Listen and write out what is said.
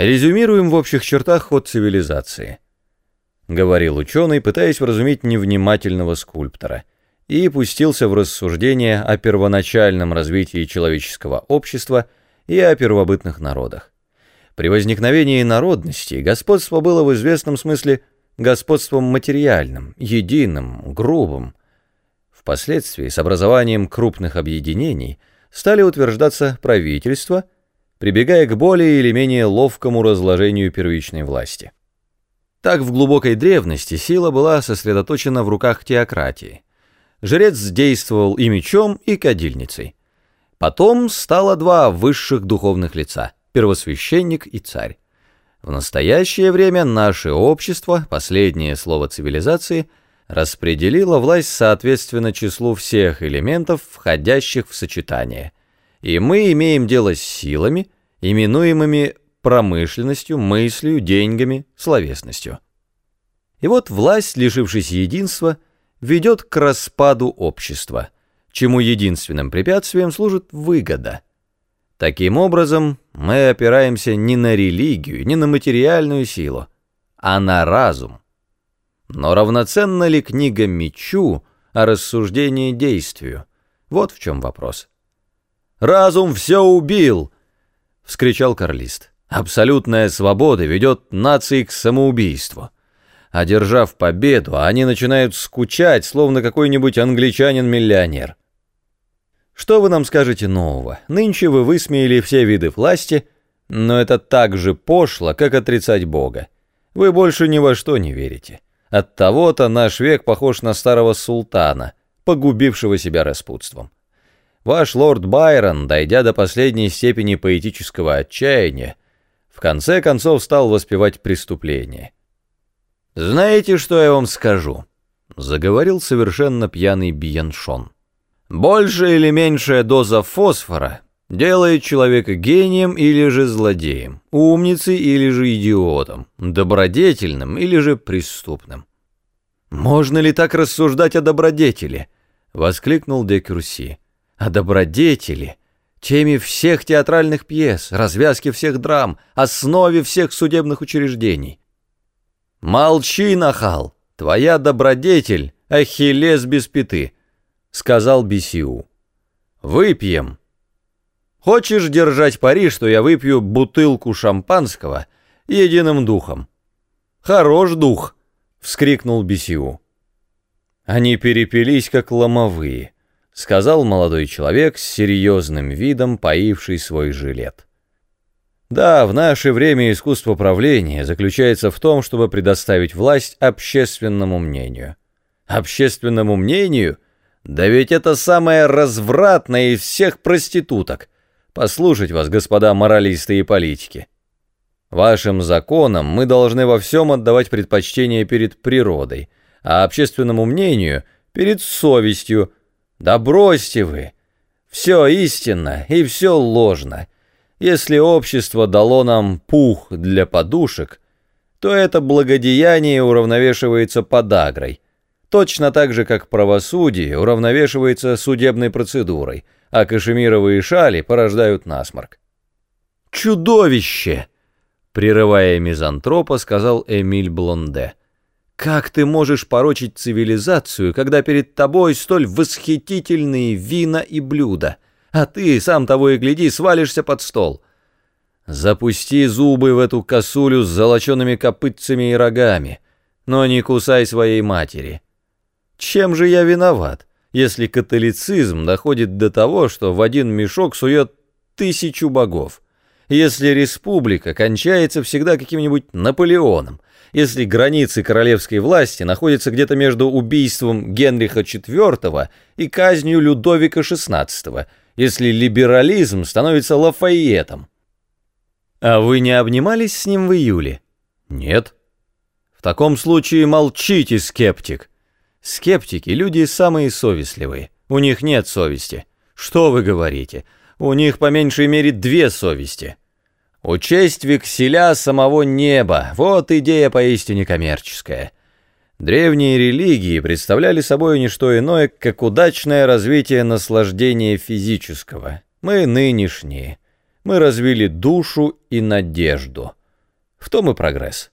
Резюмируем в общих чертах ход цивилизации. Говорил ученый, пытаясь вразумить невнимательного скульптора, и пустился в рассуждение о первоначальном развитии человеческого общества и о первобытных народах. При возникновении народности господство было в известном смысле господством материальным, единым, грубым. Впоследствии с образованием крупных объединений стали утверждаться правительства – прибегая к более или менее ловкому разложению первичной власти. Так в глубокой древности сила была сосредоточена в руках теократии. Жрец действовал и мечом, и кадильницей. Потом стало два высших духовных лица – первосвященник и царь. В настоящее время наше общество, последнее слово цивилизации, распределило власть соответственно числу всех элементов, входящих в сочетание – и мы имеем дело с силами, именуемыми промышленностью, мыслью, деньгами, словесностью. И вот власть, лишившись единства, ведет к распаду общества, чему единственным препятствием служит выгода. Таким образом, мы опираемся не на религию, не на материальную силу, а на разум. Но равноценна ли книга мечу, а рассуждение действию? Вот в чем вопрос. Разум все убил!» — вскричал Карлист. «Абсолютная свобода ведет нации к самоубийству. Одержав победу, они начинают скучать, словно какой-нибудь англичанин-миллионер. Что вы нам скажете нового? Нынче вы высмеяли все виды власти, но это так же пошло, как отрицать Бога. Вы больше ни во что не верите. От того-то наш век похож на старого султана, погубившего себя распутством. Ваш лорд Байрон, дойдя до последней степени поэтического отчаяния, в конце концов стал воспевать преступление. «Знаете, что я вам скажу?» — заговорил совершенно пьяный Биеншон. «Большая или меньшая доза фосфора делает человека гением или же злодеем, умницей или же идиотом, добродетельным или же преступным». «Можно ли так рассуждать о добродетели?» — воскликнул де Кюрси о добродетели, теме всех театральных пьес, развязке всех драм, основе всех судебных учреждений. «Молчи, нахал! Твоя добродетель — ахиллес без пяты», — сказал Бесиу. «Выпьем. Хочешь держать пари, что я выпью бутылку шампанского единым духом?» «Хорош дух!» — вскрикнул Бесиу. Они перепились, как ломовые сказал молодой человек с серьезным видом, поивший свой жилет. Да, в наше время искусство правления заключается в том, чтобы предоставить власть общественному мнению. Общественному мнению? Да ведь это самое развратное из всех проституток. Послушать вас, господа моралисты и политики. Вашим законам мы должны во всем отдавать предпочтение перед природой, а общественному мнению — перед совестью, да бросьте вы! Все истинно и все ложно. Если общество дало нам пух для подушек, то это благодеяние уравновешивается подагрой, точно так же, как правосудие уравновешивается судебной процедурой, а кашемировые шали порождают насморк. «Чудовище!» — прерывая мизантропа, сказал Эмиль Блонде. Как ты можешь порочить цивилизацию, когда перед тобой столь восхитительные вина и блюда, а ты, сам того и гляди, свалишься под стол? Запусти зубы в эту косулю с золочеными копытцами и рогами, но не кусай своей матери. Чем же я виноват, если католицизм доходит до того, что в один мешок сует тысячу богов? Если республика кончается всегда каким-нибудь Наполеоном, если границы королевской власти находятся где-то между убийством Генриха IV и казнью Людовика XVI, если либерализм становится Лафайетом. А вы не обнимались с ним в июле? Нет. В таком случае молчите, скептик. Скептики — люди самые совестливые. У них нет совести. Что вы говорите? У них по меньшей мере две совести. Учесть векселя самого неба — вот идея поистине коммерческая. Древние религии представляли собой не что иное, как удачное развитие наслаждения физического. Мы нынешние. Мы развили душу и надежду. В том и прогресс.